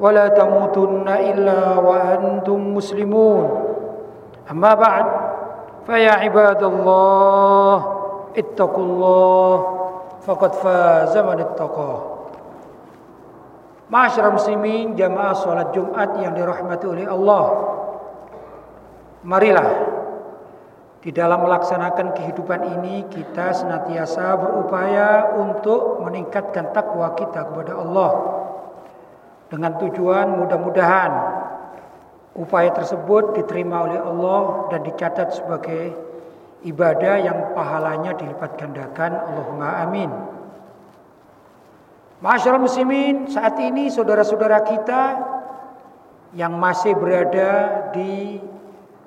ولا تموتن إلا وأنتم مسلمون أما بعد فيا عباد الله اتقوا الله فقد فاز من اتقاه Masyarakat muslimin jamaah salat Jumat yang dirahmati oleh Allah Marilah di dalam melaksanakan kehidupan ini kita senantiasa berupaya untuk meningkatkan takwa kita kepada Allah dengan tujuan mudah-mudahan upaya tersebut diterima oleh Allah dan dicatat sebagai ibadah yang pahalanya dilipat gandakan Allahumma amin. Masyarakat muslimin saat ini saudara-saudara kita yang masih berada di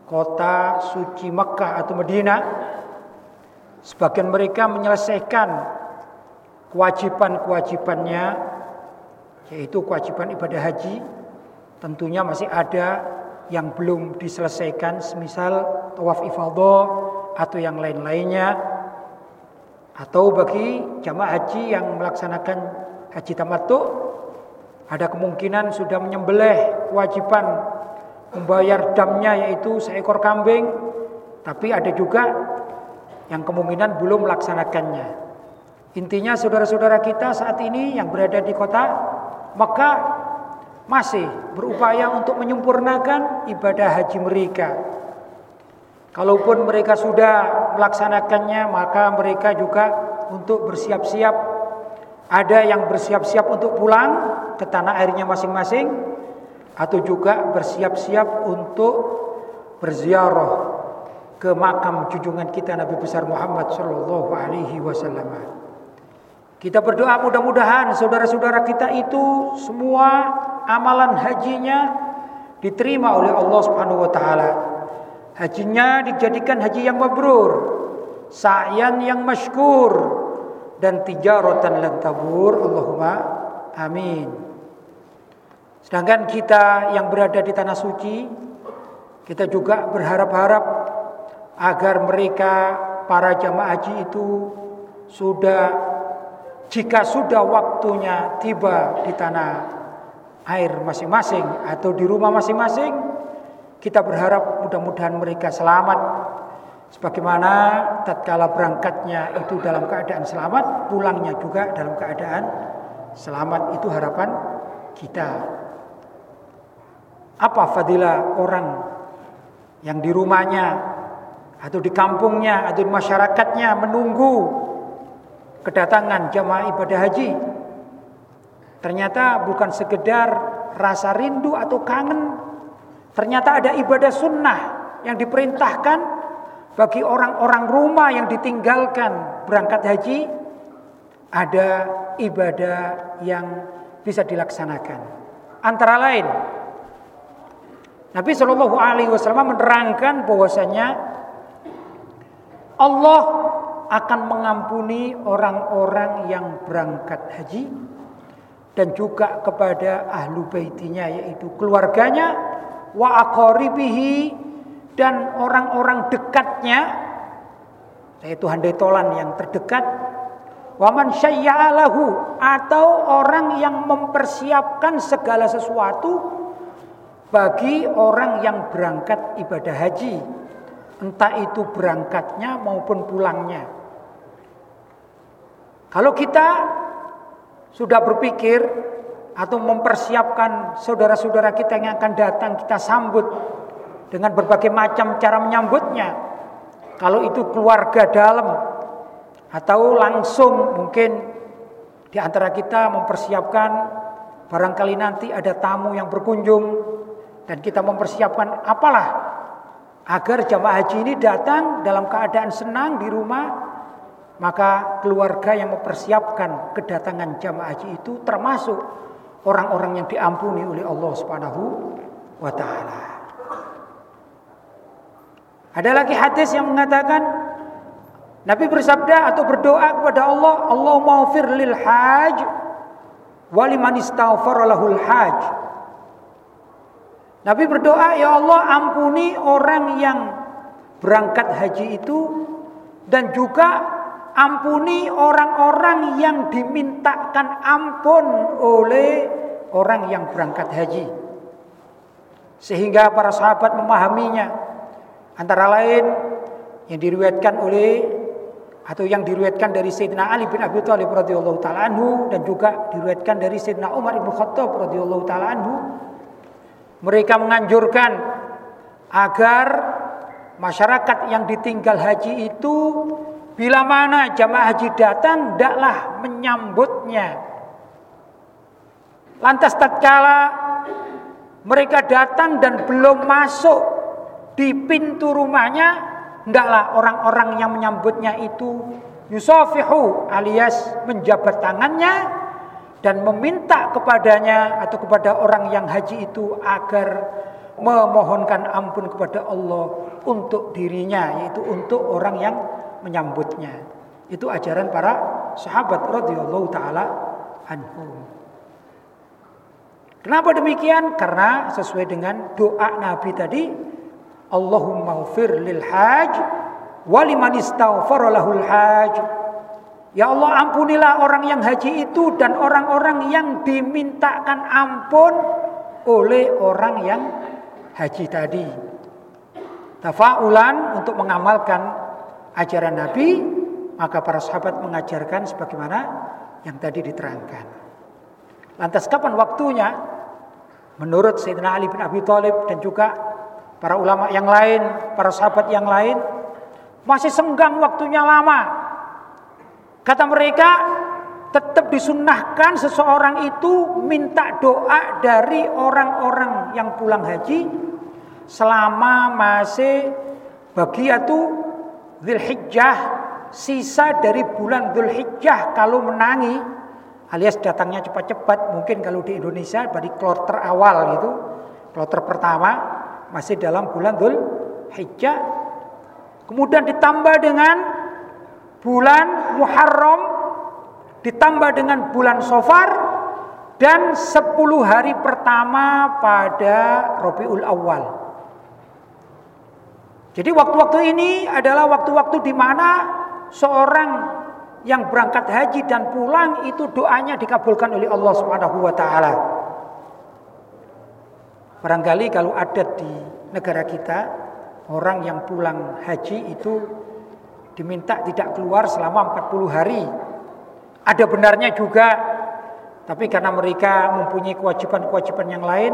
kota suci Mekah atau Medina sebagian mereka menyelesaikan kewajiban-kewajibannya yaitu kewajiban ibadah haji tentunya masih ada yang belum diselesaikan semisal tawaf ifadah atau yang lain-lainnya atau bagi jamaah haji yang melaksanakan haji tamattu ada kemungkinan sudah menyembelih kewajiban membayar damnya yaitu seekor kambing tapi ada juga yang kemungkinan belum melaksanakannya. Intinya saudara-saudara kita saat ini yang berada di kota maka masih berupaya untuk menyempurnakan ibadah haji mereka. Kalaupun mereka sudah melaksanakannya, maka mereka juga untuk bersiap-siap. Ada yang bersiap-siap untuk pulang ke tanah airnya masing-masing, atau juga bersiap-siap untuk berziarah ke makam junjungan kita Nabi besar Muhammad Shallallahu Alaihi Wasallam. Kita berdoa mudah-mudahan saudara-saudara kita itu semua amalan hajinya diterima oleh Allah Subhanahu wa taala. Hajinya dijadikan haji yang mabrur, sa'yan yang masykur dan tijaratan lan tabur. Allahumma amin. Sedangkan kita yang berada di tanah suci, kita juga berharap-harap agar mereka para jamaah haji itu sudah jika sudah waktunya tiba di tanah air masing-masing atau di rumah masing-masing, kita berharap mudah-mudahan mereka selamat. Sebagaimana tatkala berangkatnya itu dalam keadaan selamat, pulangnya juga dalam keadaan selamat. Itu harapan kita. Apa fadilah orang yang di rumahnya atau di kampungnya atau di masyarakatnya menunggu kedatangan jamaah ibadah haji. Ternyata bukan sekedar rasa rindu atau kangen. Ternyata ada ibadah sunnah yang diperintahkan bagi orang-orang rumah yang ditinggalkan berangkat haji. Ada ibadah yang bisa dilaksanakan. Antara lain Nabi Shallallahu Alaihi Wasallam menerangkan bahwasanya Allah akan mengampuni orang-orang yang berangkat haji dan juga kepada ahlu baitinya yaitu keluarganya wa aqaribihi dan orang-orang dekatnya yaitu handai tolan yang terdekat waman syayya'alahu atau orang yang mempersiapkan segala sesuatu bagi orang yang berangkat ibadah haji entah itu berangkatnya maupun pulangnya kalau kita sudah berpikir atau mempersiapkan saudara-saudara kita yang akan datang kita sambut dengan berbagai macam cara menyambutnya. Kalau itu keluarga dalam atau langsung mungkin di antara kita mempersiapkan barangkali nanti ada tamu yang berkunjung dan kita mempersiapkan apalah agar jamaah haji ini datang dalam keadaan senang di rumah maka keluarga yang mempersiapkan kedatangan jamaah haji itu termasuk orang-orang yang diampuni oleh Allah Subhanahu wa taala. Ada lagi hadis yang mengatakan Nabi bersabda atau berdoa kepada Allah, Allah maufir lil haj waliman istaghfara lahul haj. Nabi berdoa, ya Allah ampuni orang yang berangkat haji itu dan juga Ampuni orang-orang yang dimintakan ampun oleh orang yang berangkat haji. Sehingga para sahabat memahaminya. Antara lain yang diriwayatkan oleh atau yang diriwayatkan dari Sayyidina Ali bin Abi Thalib radhiyallahu taala anhu dan juga diriwayatkan dari Sayyidina Umar bin Khattab radhiyallahu taala anhu mereka menganjurkan agar masyarakat yang ditinggal haji itu Bila mana jamaah haji datang, tidaklah menyambutnya. Lantas tatkala mereka datang dan belum masuk di pintu rumahnya, hendaklah orang-orang yang menyambutnya itu yusafihu alias menjabat tangannya dan meminta kepadanya atau kepada orang yang haji itu agar memohonkan ampun kepada Allah untuk dirinya yaitu untuk orang yang menyambutnya. Itu ajaran para sahabat radhiyallahu taala anhum. Kenapa demikian? Karena sesuai dengan doa Nabi tadi, Allahumma ghfir lil haj wa liman istaghfara lahul haj. Ya Allah ampunilah orang yang haji itu dan orang-orang yang dimintakan ampun oleh orang yang haji tadi. Tafaulan untuk mengamalkan ajaran Nabi, maka para sahabat mengajarkan sebagaimana yang tadi diterangkan. Lantas kapan waktunya? Menurut Sayyidina Ali bin Abi Thalib dan juga para ulama yang lain, para sahabat yang lain, masih senggang waktunya lama. Kata mereka, tetap disunnahkan seseorang itu minta doa dari orang-orang yang pulang haji selama masih bagiatu Zulhijjah sisa dari bulan Zulhijjah kalau menangi alias datangnya cepat-cepat mungkin kalau di Indonesia dari kloter awal gitu kloter pertama masih dalam bulan Zulhijjah kemudian ditambah dengan bulan Muharram ditambah dengan bulan Sofar dan 10 hari pertama pada Rabiul Awal jadi waktu-waktu ini adalah waktu-waktu di mana seorang yang berangkat haji dan pulang itu doanya dikabulkan oleh Allah Subhanahu wa taala. Barangkali kalau ada di negara kita orang yang pulang haji itu diminta tidak keluar selama 40 hari. Ada benarnya juga tapi karena mereka mempunyai kewajiban-kewajiban yang lain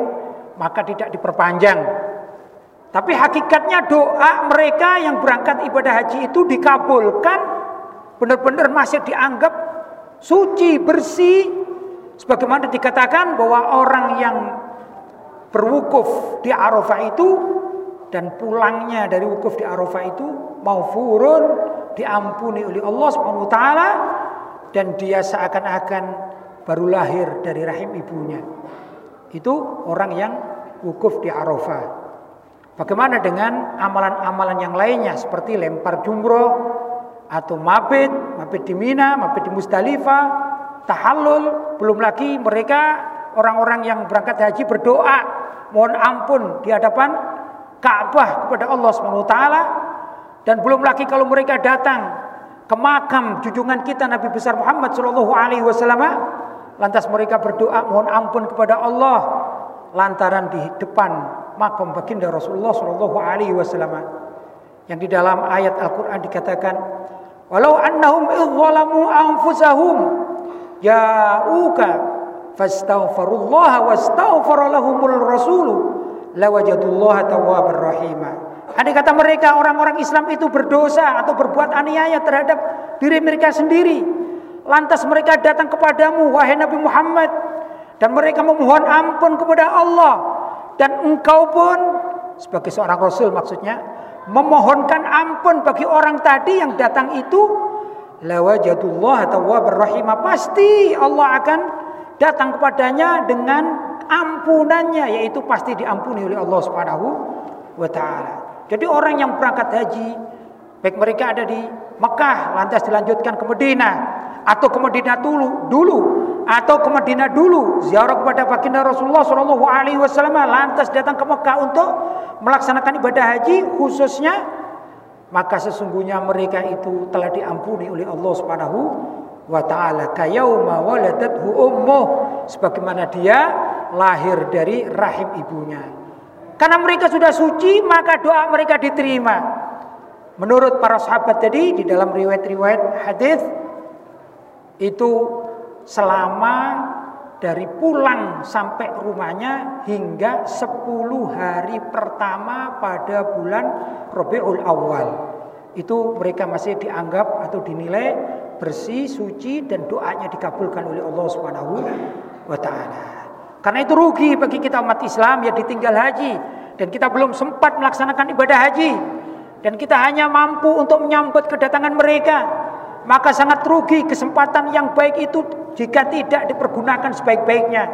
maka tidak diperpanjang tapi hakikatnya doa mereka yang berangkat ibadah haji itu dikabulkan benar-benar masih dianggap suci, bersih sebagaimana dikatakan bahwa orang yang berwukuf di Arafah itu dan pulangnya dari wukuf di Arafah itu maufurun diampuni oleh Allah Subhanahu wa taala dan dia seakan-akan baru lahir dari rahim ibunya. Itu orang yang wukuf di Arafah. Bagaimana dengan amalan-amalan yang lainnya seperti lempar jumroh atau mabit, mabit di Mina, mabit di Musdalifah, tahallul, belum lagi mereka orang-orang yang berangkat haji berdoa mohon ampun di hadapan Ka'bah kepada Allah SWT dan belum lagi kalau mereka datang ke makam junjungan kita Nabi besar Muhammad Shallallahu alaihi wasallam lantas mereka berdoa mohon ampun kepada Allah lantaran di depan makam baginda Rasulullah Shallallahu Alaihi Wasallam yang di dalam ayat Al-Quran dikatakan walau annahum idzalamu anfusahum ya'uka fastaghfirullah wastaghfara lahumul rasul lawajadullaha tawwabar rahima. Andai kata mereka orang-orang Islam itu berdosa atau berbuat aniaya terhadap diri mereka sendiri, lantas mereka datang kepadamu wahai Nabi Muhammad dan mereka memohon ampun kepada Allah dan engkau pun sebagai seorang rasul maksudnya memohonkan ampun bagi orang tadi yang datang itu lawajadullah tawwabur rahimah pasti Allah akan datang kepadanya dengan ampunannya yaitu pasti diampuni oleh Allah Subhanahu wa taala. Jadi orang yang berangkat haji baik mereka ada di Mekah lantas dilanjutkan ke Madinah atau ke Madinah dulu dulu. Atau ke Madinah dulu. Ziarah kepada baginda Rasulullah Shallallahu Alaihi Wasallam lantas datang ke Mekah untuk melaksanakan ibadah haji khususnya maka sesungguhnya mereka itu telah diampuni oleh Allah Subhanahu wa taala. Kayauma waladathu ummuh. Sebagaimana dia lahir dari rahim ibunya. Karena mereka sudah suci maka doa mereka diterima. Menurut para sahabat tadi di dalam riwayat-riwayat hadis itu selama dari pulang sampai rumahnya hingga 10 hari pertama pada bulan Rabiul Awal. Itu mereka masih dianggap atau dinilai bersih, suci dan doanya dikabulkan oleh Allah Subhanahu wa taala. Karena itu rugi bagi kita umat Islam yang ditinggal haji dan kita belum sempat melaksanakan ibadah haji dan kita hanya mampu untuk menyambut kedatangan mereka maka sangat rugi kesempatan yang baik itu jika tidak dipergunakan sebaik-baiknya.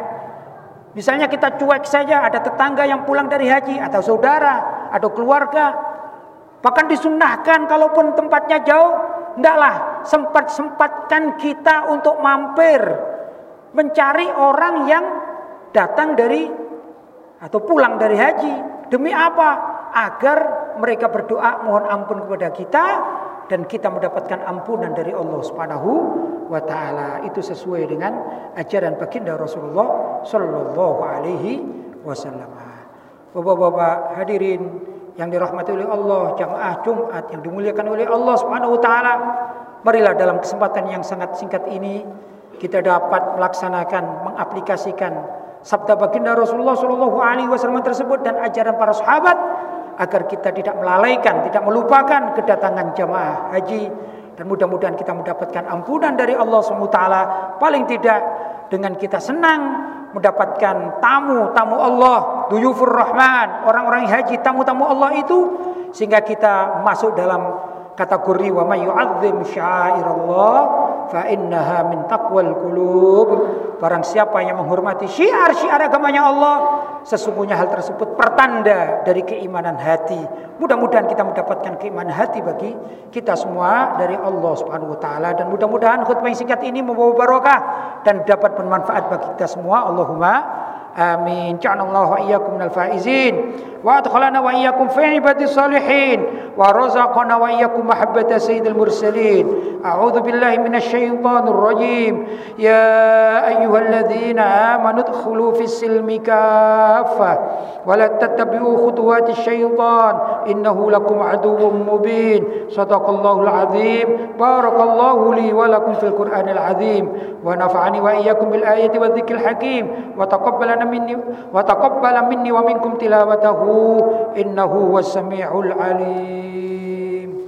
Misalnya kita cuek saja ada tetangga yang pulang dari haji atau saudara atau keluarga. Bahkan disunahkan kalaupun tempatnya jauh, hendaklah sempat-sempatkan kita untuk mampir mencari orang yang datang dari atau pulang dari haji. Demi apa? Agar mereka berdoa mohon ampun kepada kita dan kita mendapatkan ampunan dari Allah Subhanahu wa taala. Itu sesuai dengan ajaran baginda Rasulullah sallallahu alaihi wasallam. Bapak-bapak hadirin yang dirahmati oleh Allah, jamaah Jumat yang dimuliakan oleh Allah Subhanahu wa taala. Marilah dalam kesempatan yang sangat singkat ini kita dapat melaksanakan mengaplikasikan sabda baginda Rasulullah sallallahu alaihi wasallam tersebut dan ajaran para sahabat agar kita tidak melalaikan, tidak melupakan kedatangan jamaah haji. Dan mudah-mudahan kita mendapatkan ampunan dari Allah SWT paling tidak dengan kita senang mendapatkan tamu-tamu Allah duyufur rahman orang-orang haji tamu-tamu Allah itu sehingga kita masuk dalam kategori wa may syairallah fa innaha min taqwal qulub. Barang siapa yang menghormati syiar-syiar agamanya Allah sesungguhnya hal tersebut pertanda dari keimanan hati. Mudah-mudahan kita mendapatkan keimanan hati bagi kita semua dari Allah Subhanahu wa taala. Dan mudah-mudahan khutbah singkat ini membawa barokah dan dapat bermanfaat bagi kita semua. Allahumma amin ja'alallahu wa iyyakum minal faizin وأدخلنا وإياكم في عباد الصالحين. ورزقنا وإياكم محبة سيد المرسلين. أعوذ بالله من الشيطان الرجيم. يا أيها الذين آمنوا ادخلوا في السلم كافة ولا تتبعوا خطوات الشيطان إنه لكم عدو مبين. صدق الله العظيم. بارك الله لي ولكم في القرآن العظيم. ونفعني وإياكم بالآية والذكر الحكيم. وتقبل مني وتقبل مني ومنكم تلاوته. إنه هو السميع العليم.